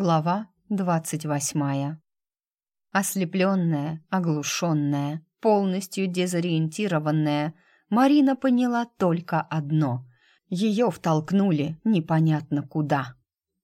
Глава двадцать восьмая. Ослепленная, оглушенная, полностью дезориентированная, Марина поняла только одно. Ее втолкнули непонятно куда.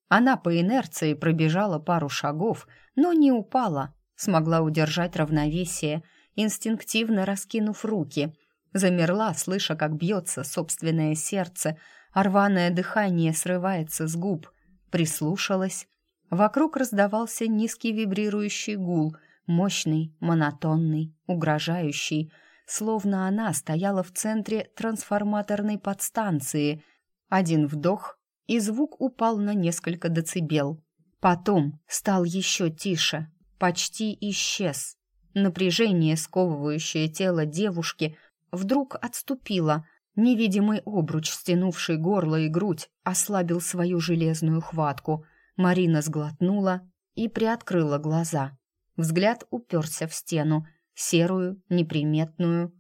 Она по инерции пробежала пару шагов, но не упала, смогла удержать равновесие, инстинктивно раскинув руки. Замерла, слыша, как бьется собственное сердце, а рваное дыхание срывается с губ. Прислушалась Вокруг раздавался низкий вибрирующий гул, мощный, монотонный, угрожающий, словно она стояла в центре трансформаторной подстанции. Один вдох, и звук упал на несколько децибел. Потом стал еще тише, почти исчез. Напряжение, сковывающее тело девушки, вдруг отступило. Невидимый обруч, стянувший горло и грудь, ослабил свою железную хватку — Марина сглотнула и приоткрыла глаза. Взгляд уперся в стену, серую, неприметную.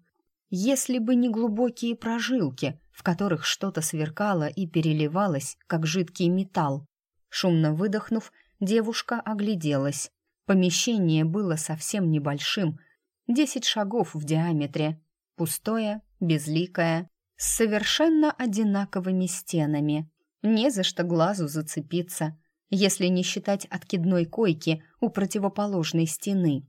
Если бы не глубокие прожилки, в которых что-то сверкало и переливалось, как жидкий металл. Шумно выдохнув, девушка огляделась. Помещение было совсем небольшим, десять шагов в диаметре, пустое, безликое, с совершенно одинаковыми стенами. Не за что глазу зацепиться, если не считать откидной койки у противоположной стены.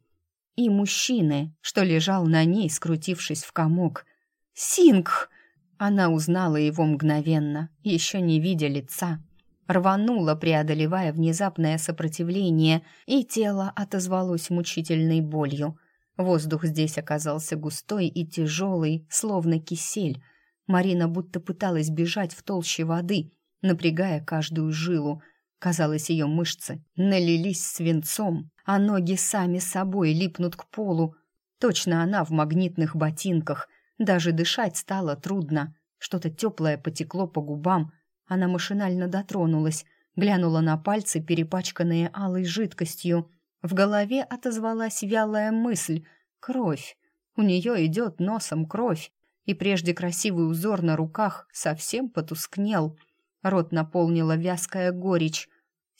И мужчины, что лежал на ней, скрутившись в комок. «Сингх!» Она узнала его мгновенно, еще не видя лица. Рванула, преодолевая внезапное сопротивление, и тело отозвалось мучительной болью. Воздух здесь оказался густой и тяжелый, словно кисель. Марина будто пыталась бежать в толще воды, напрягая каждую жилу — Казалось, ее мышцы налились свинцом, а ноги сами собой липнут к полу. Точно она в магнитных ботинках. Даже дышать стало трудно. Что-то теплое потекло по губам. Она машинально дотронулась, глянула на пальцы, перепачканные алой жидкостью. В голове отозвалась вялая мысль — кровь. У нее идет носом кровь, и прежде красивый узор на руках совсем потускнел — Рот наполнила вязкая горечь.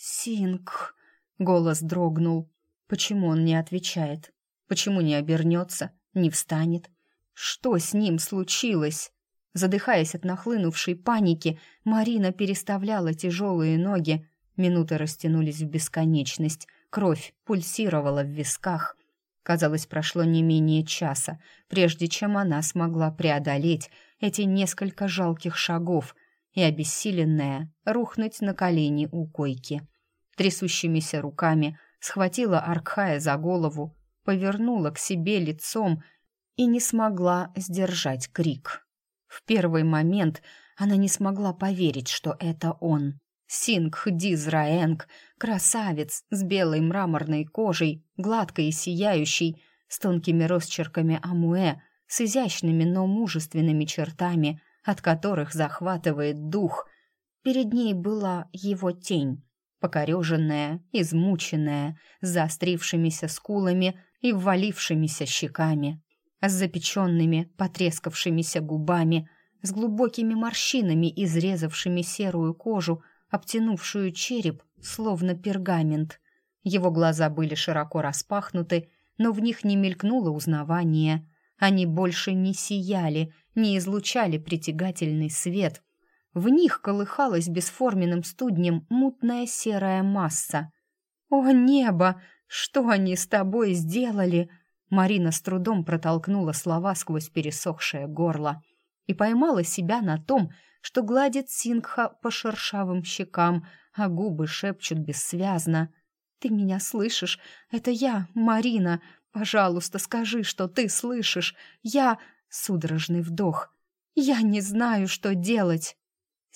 «Синг!» — голос дрогнул. Почему он не отвечает? Почему не обернется, не встанет? Что с ним случилось? Задыхаясь от нахлынувшей паники, Марина переставляла тяжелые ноги. Минуты растянулись в бесконечность. Кровь пульсировала в висках. Казалось, прошло не менее часа, прежде чем она смогла преодолеть эти несколько жалких шагов — и, обессиленная, рухнуть на колени у койки. Трясущимися руками схватила Аркхая за голову, повернула к себе лицом и не смогла сдержать крик. В первый момент она не смогла поверить, что это он. Сингх Дизраэнг, красавец с белой мраморной кожей, гладкой и сияющей, с тонкими росчерками амуэ, с изящными, но мужественными чертами, от которых захватывает дух. Перед ней была его тень, покореженная, измученная, с заострившимися скулами и ввалившимися щеками, с запеченными, потрескавшимися губами, с глубокими морщинами, изрезавшими серую кожу, обтянувшую череп, словно пергамент. Его глаза были широко распахнуты, но в них не мелькнуло узнавание. Они больше не сияли, не излучали притягательный свет. В них колыхалась бесформенным студнем мутная серая масса. «О, небо! Что они с тобой сделали?» Марина с трудом протолкнула слова сквозь пересохшее горло и поймала себя на том, что гладит Сингха по шершавым щекам, а губы шепчут бессвязно. «Ты меня слышишь? Это я, Марина. Пожалуйста, скажи, что ты слышишь. Я...» Судорожный вдох. «Я не знаю, что делать!»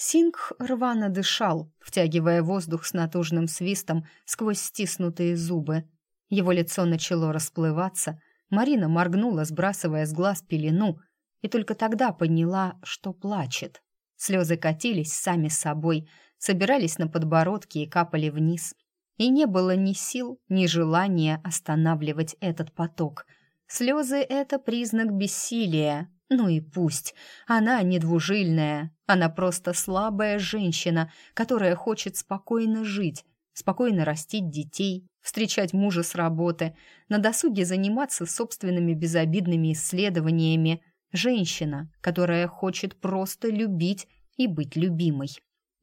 Сингх рвано дышал, втягивая воздух с натужным свистом сквозь стиснутые зубы. Его лицо начало расплываться. Марина моргнула, сбрасывая с глаз пелену, и только тогда поняла, что плачет. Слезы катились сами собой, собирались на подбородке и капали вниз. И не было ни сил, ни желания останавливать этот поток — Слезы — это признак бессилия. Ну и пусть. Она не двужильная. Она просто слабая женщина, которая хочет спокойно жить. спокойно растить детей, встречать мужа с работы, на досуге заниматься собственными безобидными исследованиями. Женщина, которая хочет просто любить и быть любимой.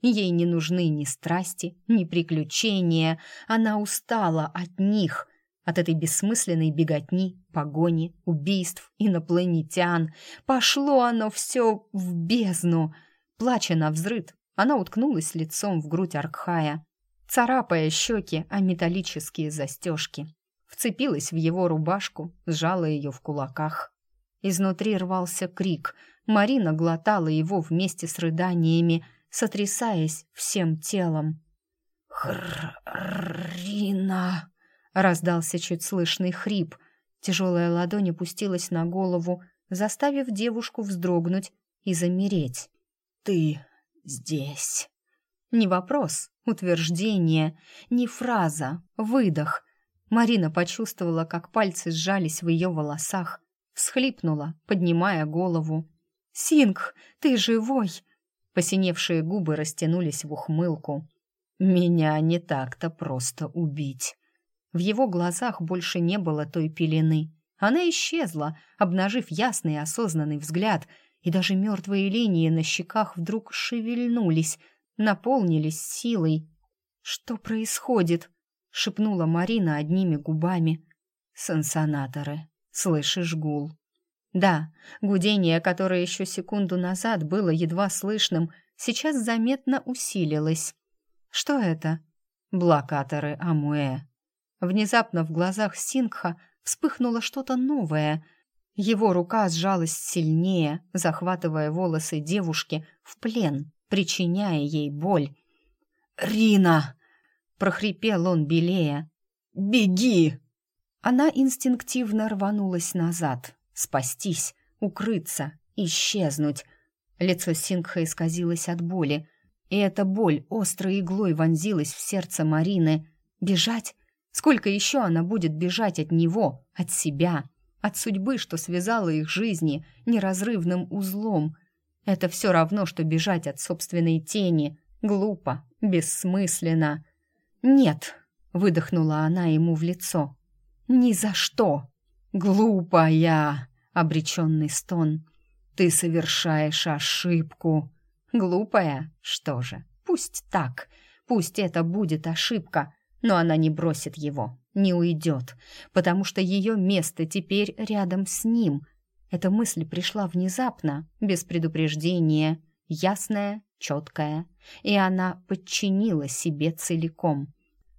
Ей не нужны ни страсти, ни приключения. Она устала от них, от этой бессмысленной беготни, погони, убийств, инопланетян. Пошло оно все в бездну. Плача на взрыд, она уткнулась лицом в грудь Аркхая, царапая щеки о металлические застежки. Вцепилась в его рубашку, сжала ее в кулаках. Изнутри рвался крик. Марина глотала его вместе с рыданиями, сотрясаясь всем телом. «Хрина!» — раздался чуть слышный хрип. Тяжелая ладонь опустилась на голову, заставив девушку вздрогнуть и замереть. «Ты здесь!» Не вопрос, утверждение, не фраза, выдох. Марина почувствовала, как пальцы сжались в ее волосах, всхлипнула, поднимая голову. «Синг, ты живой!» Посиневшие губы растянулись в ухмылку. «Меня не так-то просто убить». В его глазах больше не было той пелены. Она исчезла, обнажив ясный осознанный взгляд, и даже мертвые линии на щеках вдруг шевельнулись, наполнились силой. «Что происходит?» — шепнула Марина одними губами. «Сансонаторы, слышишь гул?» Да, гудение, которое еще секунду назад было едва слышным, сейчас заметно усилилось. Что это? Блокаторы Амуэ. Внезапно в глазах Сингха вспыхнуло что-то новое. Его рука сжалась сильнее, захватывая волосы девушки в плен, причиняя ей боль. «Рина!» — прохрипел он белее. «Беги!» Она инстинктивно рванулась назад, спастись, укрыться, исчезнуть. Лицо Сингха исказилось от боли, и эта боль острой иглой вонзилась в сердце Марины. Бежать? Сколько еще она будет бежать от него, от себя, от судьбы, что связала их жизни неразрывным узлом? Это все равно, что бежать от собственной тени. Глупо, бессмысленно. «Нет», — выдохнула она ему в лицо. «Ни за что!» «Глупая!» — обреченный стон. «Ты совершаешь ошибку!» «Глупая? Что же, пусть так. Пусть это будет ошибка, но она не бросит его, не уйдет, потому что ее место теперь рядом с ним. Эта мысль пришла внезапно, без предупреждения, ясная, четкая, и она подчинила себе целиком.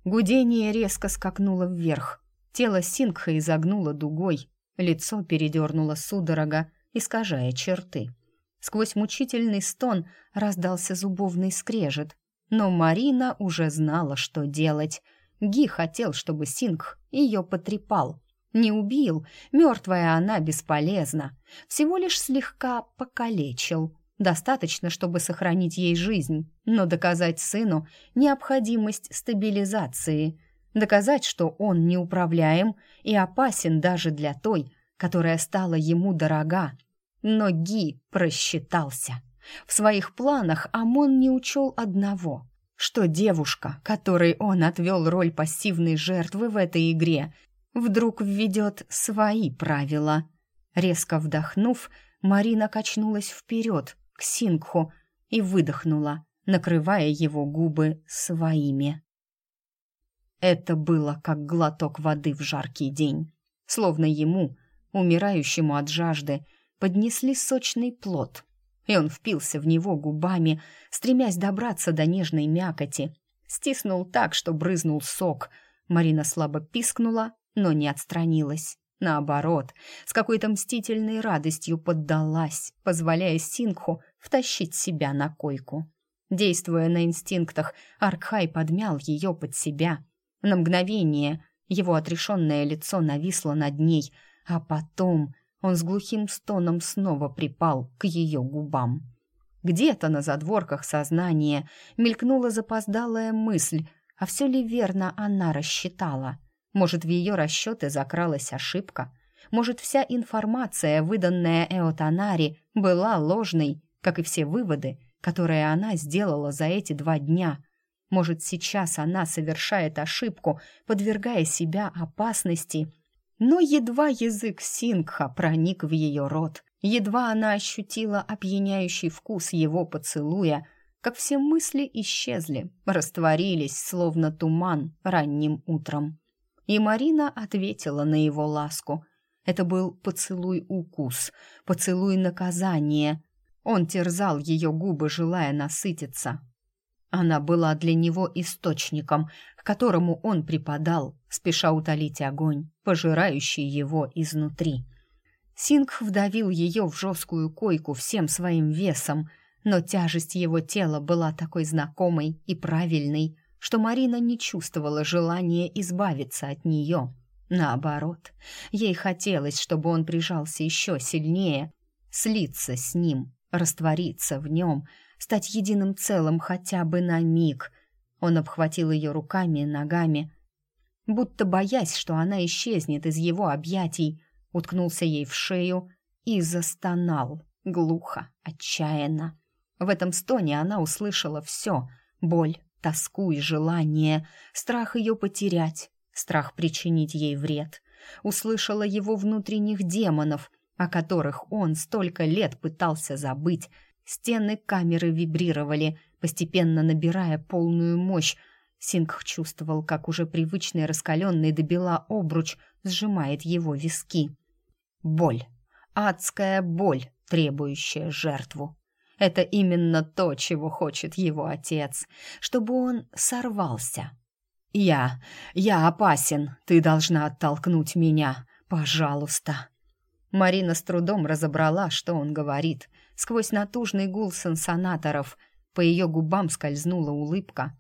Гудение резко скакнуло вверх, Тело Сингха изогнуло дугой, лицо передернуло судорога, искажая черты. Сквозь мучительный стон раздался зубовный скрежет, но Марина уже знала, что делать. Ги хотел, чтобы Сингх ее потрепал. Не убил, мертвая она бесполезна, всего лишь слегка покалечил. Достаточно, чтобы сохранить ей жизнь, но доказать сыну необходимость стабилизации – доказать, что он неуправляем и опасен даже для той, которая стала ему дорога. Но Ги просчитался. В своих планах Амон не учел одного, что девушка, которой он отвел роль пассивной жертвы в этой игре, вдруг введет свои правила. Резко вдохнув, Марина качнулась вперед, к Сингху, и выдохнула, накрывая его губы своими. Это было как глоток воды в жаркий день. Словно ему, умирающему от жажды, поднесли сочный плод, и он впился в него губами, стремясь добраться до нежной мякоти. Стиснул так, что брызнул сок. Марина слабо пискнула, но не отстранилась. Наоборот, с какой-то мстительной радостью поддалась, позволяя Сингху втащить себя на койку. Действуя на инстинктах, Аркхай подмял ее под себя — на мгновение его отрешенное лицо нависло над ней, а потом он с глухим стоном снова припал к ее губам. Где-то на задворках сознания мелькнула запоздалая мысль, а все ли верно она рассчитала? Может, в ее расчеты закралась ошибка? Может, вся информация, выданная Эотанари, была ложной, как и все выводы, которые она сделала за эти два дня? Может, сейчас она совершает ошибку, подвергая себя опасности. Но едва язык Сингха проник в ее рот, едва она ощутила опьяняющий вкус его поцелуя, как все мысли исчезли, растворились, словно туман ранним утром. И Марина ответила на его ласку. Это был поцелуй-укус, поцелуй-наказание. Он терзал ее губы, желая насытиться, она была для него источником, к которому он припадал, спеша утолить огонь, пожирающий его изнутри. Сингх вдавил ее в жесткую койку всем своим весом, но тяжесть его тела была такой знакомой и правильной, что Марина не чувствовала желания избавиться от нее. Наоборот, ей хотелось, чтобы он прижался еще сильнее, слиться с ним, раствориться в нем — стать единым целым хотя бы на миг. Он обхватил ее руками и ногами, будто боясь, что она исчезнет из его объятий, уткнулся ей в шею и застонал, глухо, отчаянно. В этом стоне она услышала все — боль, тоску и желание, страх ее потерять, страх причинить ей вред. Услышала его внутренних демонов, о которых он столько лет пытался забыть, Стены камеры вибрировали, постепенно набирая полную мощь. Сингх чувствовал, как уже привычный раскаленный до бела обруч сжимает его виски. Боль. Адская боль, требующая жертву. Это именно то, чего хочет его отец, чтобы он сорвался. «Я... я опасен. Ты должна оттолкнуть меня. Пожалуйста». Марина с трудом разобрала, что он говорит — сквозь натужный гул сансонаторов. По ее губам скользнула улыбка.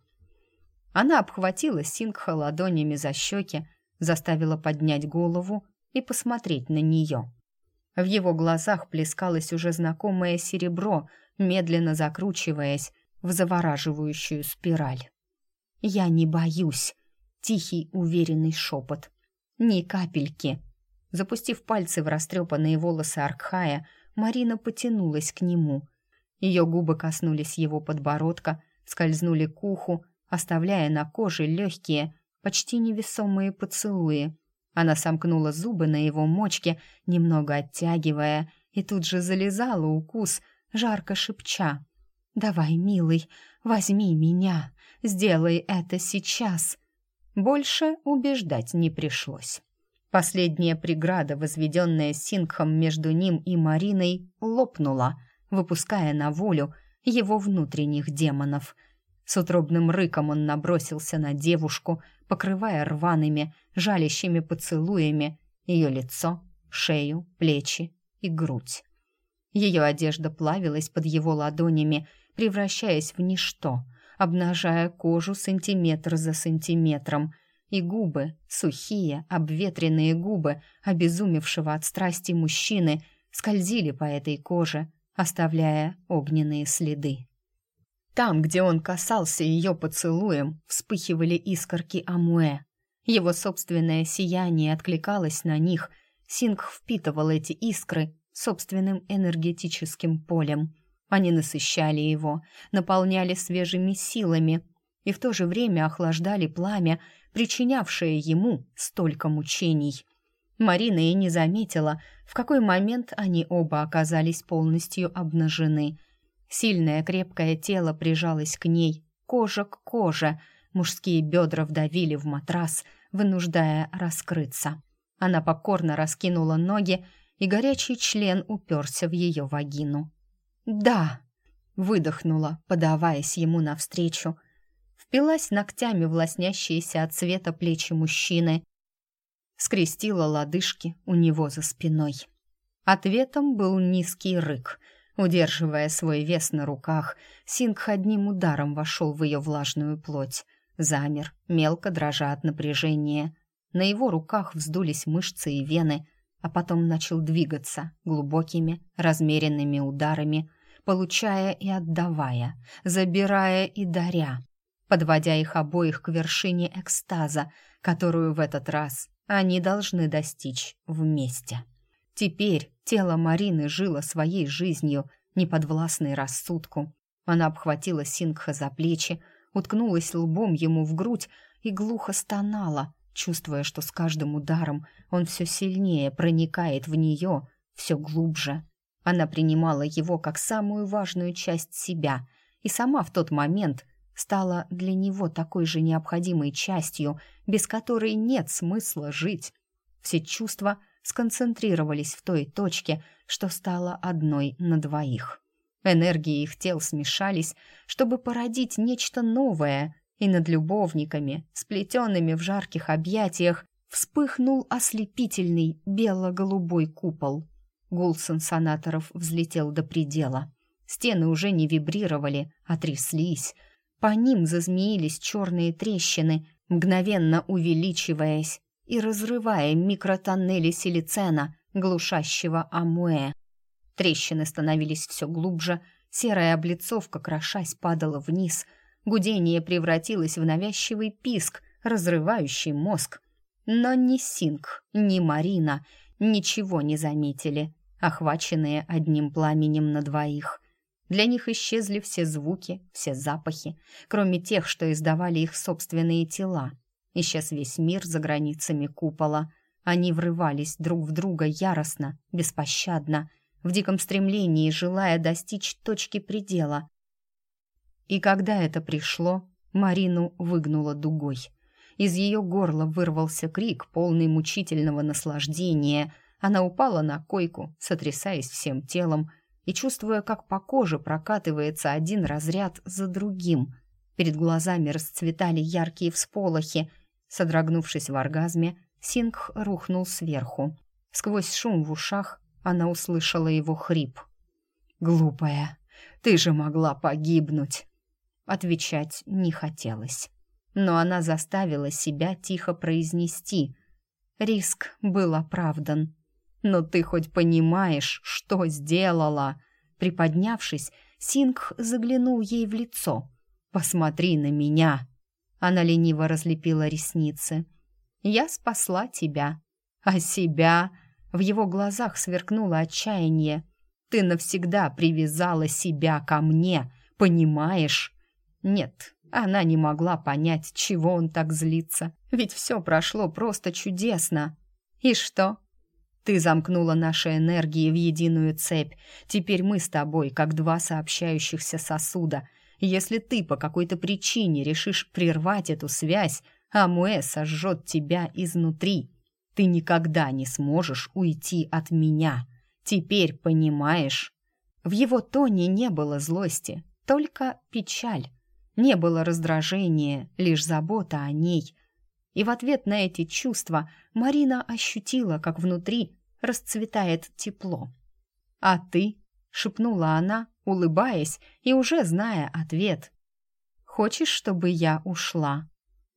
Она обхватила Сингха ладонями за щеки, заставила поднять голову и посмотреть на нее. В его глазах плескалось уже знакомое серебро, медленно закручиваясь в завораживающую спираль. «Я не боюсь», — тихий, уверенный шепот. «Ни капельки». Запустив пальцы в растрепанные волосы Аркхая, Марина потянулась к нему. Ее губы коснулись его подбородка, скользнули к уху, оставляя на коже легкие, почти невесомые поцелуи. Она сомкнула зубы на его мочке, немного оттягивая, и тут же залезала укус, жарко шепча. «Давай, милый, возьми меня, сделай это сейчас». Больше убеждать не пришлось. Последняя преграда, возведенная Сингхом между ним и Мариной, лопнула, выпуская на волю его внутренних демонов. С утробным рыком он набросился на девушку, покрывая рваными, жалящими поцелуями ее лицо, шею, плечи и грудь. Ее одежда плавилась под его ладонями, превращаясь в ничто, обнажая кожу сантиметр за сантиметром — и губы, сухие, обветренные губы обезумевшего от страсти мужчины скользили по этой коже, оставляя огненные следы. Там, где он касался ее поцелуем, вспыхивали искорки амуэ. Его собственное сияние откликалось на них. Синг впитывал эти искры собственным энергетическим полем. Они насыщали его, наполняли свежими силами и в то же время охлаждали пламя, причинявшее ему столько мучений. Марина и не заметила, в какой момент они оба оказались полностью обнажены. Сильное крепкое тело прижалось к ней, кожа к коже, мужские бедра вдавили в матрас, вынуждая раскрыться. Она покорно раскинула ноги, и горячий член уперся в ее вагину. «Да!» — выдохнула, подаваясь ему навстречу, впилась ногтями в лоснящиеся от цвета плечи мужчины, скрестила лодыжки у него за спиной. Ответом был низкий рык. Удерживая свой вес на руках, Сингх одним ударом вошел в ее влажную плоть. Замер, мелко дрожа от напряжения. На его руках вздулись мышцы и вены, а потом начал двигаться глубокими, размеренными ударами, получая и отдавая, забирая и даря подводя их обоих к вершине экстаза, которую в этот раз они должны достичь вместе. Теперь тело Марины жило своей жизнью, неподвластной рассудку. Она обхватила Сингха за плечи, уткнулась лбом ему в грудь и глухо стонала, чувствуя, что с каждым ударом он все сильнее проникает в нее, все глубже. Она принимала его как самую важную часть себя и сама в тот момент стала для него такой же необходимой частью, без которой нет смысла жить. Все чувства сконцентрировались в той точке, что стало одной на двоих. Энергии их тел смешались, чтобы породить нечто новое, и над любовниками, сплетенными в жарких объятиях, вспыхнул ослепительный бело-голубой купол. Гул сансонаторов взлетел до предела. Стены уже не вибрировали, а тряслись. По ним зазмеились черные трещины, мгновенно увеличиваясь и разрывая микротоннели силицена, глушащего амуэ. Трещины становились все глубже, серая облицовка, крошась, падала вниз. Гудение превратилось в навязчивый писк, разрывающий мозг. Но ни Синг, ни Марина ничего не заметили, охваченные одним пламенем на двоих. Для них исчезли все звуки, все запахи, кроме тех, что издавали их собственные тела. Исчез весь мир за границами купола. Они врывались друг в друга яростно, беспощадно, в диком стремлении, желая достичь точки предела. И когда это пришло, Марину выгнуло дугой. Из ее горла вырвался крик, полный мучительного наслаждения. Она упала на койку, сотрясаясь всем телом, и чувствуя, как по коже прокатывается один разряд за другим. Перед глазами расцветали яркие всполохи. Содрогнувшись в оргазме, Сингх рухнул сверху. Сквозь шум в ушах она услышала его хрип. «Глупая, ты же могла погибнуть!» Отвечать не хотелось. Но она заставила себя тихо произнести. Риск был оправдан. «Но ты хоть понимаешь, что сделала?» Приподнявшись, Сингх заглянул ей в лицо. «Посмотри на меня!» Она лениво разлепила ресницы. «Я спасла тебя. А себя...» В его глазах сверкнуло отчаяние. «Ты навсегда привязала себя ко мне, понимаешь?» Нет, она не могла понять, чего он так злится, ведь все прошло просто чудесно. «И что?» Ты замкнула наши энергии в единую цепь. Теперь мы с тобой, как два сообщающихся сосуда. Если ты по какой-то причине решишь прервать эту связь, Амуэ сожжет тебя изнутри. Ты никогда не сможешь уйти от меня. Теперь понимаешь?» В его тоне не было злости, только печаль. Не было раздражения, лишь забота о ней. И в ответ на эти чувства Марина ощутила, как внутри расцветает тепло. «А ты?» — шепнула она, улыбаясь и уже зная ответ. «Хочешь, чтобы я ушла?»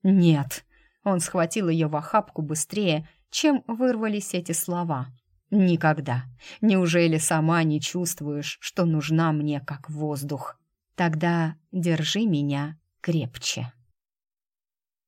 «Нет». Он схватил ее в охапку быстрее, чем вырвались эти слова. «Никогда. Неужели сама не чувствуешь, что нужна мне как воздух? Тогда держи меня крепче».